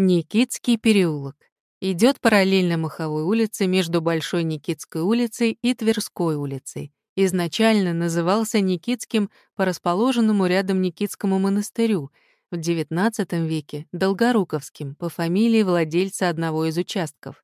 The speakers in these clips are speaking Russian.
Никитский переулок. Идет параллельно Маховой улице между Большой Никитской улицей и Тверской улицей. Изначально назывался Никитским по расположенному рядом Никитскому монастырю, в XIX веке — Долгоруковским, по фамилии владельца одного из участков.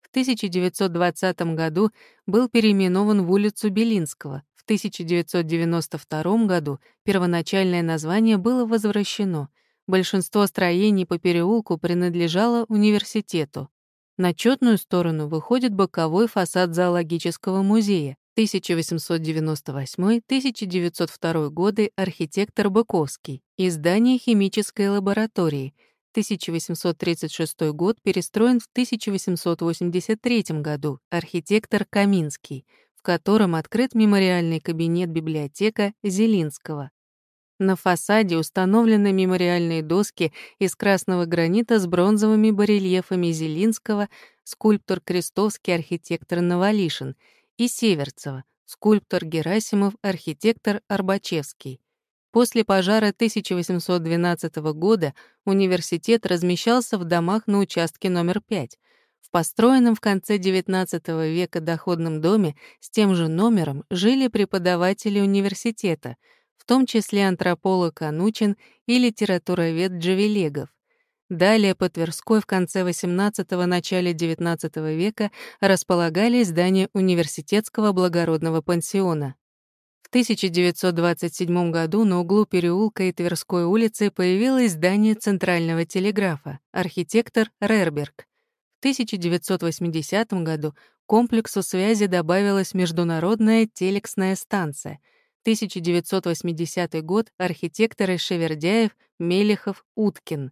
В 1920 году был переименован в улицу Белинского. В 1992 году первоначальное название было возвращено — Большинство строений по переулку принадлежало университету. На четную сторону выходит боковой фасад зоологического музея. 1898-1902 годы архитектор Быковский и здание химической лаборатории. 1836 год перестроен в 1883 году архитектор Каминский, в котором открыт мемориальный кабинет-библиотека Зелинского. На фасаде установлены мемориальные доски из красного гранита с бронзовыми барельефами Зелинского, скульптор Крестовский, архитектор Новолишин, и Северцева, скульптор Герасимов, архитектор Арбачевский. После пожара 1812 года университет размещался в домах на участке номер 5. В построенном в конце XIX века доходном доме с тем же номером жили преподаватели университета — в том числе антрополог Анучин и литературовед Джавелегов. Далее по Тверской в конце XVIII – начале XIX века располагались здания университетского благородного пансиона. В 1927 году на углу переулка и Тверской улицы появилось здание Центрального телеграфа, архитектор Рерберг. В 1980 году комплексу связи добавилась международная телексная станция — 1980 год, архитекторы Шевердяев, Мелехов, Уткин.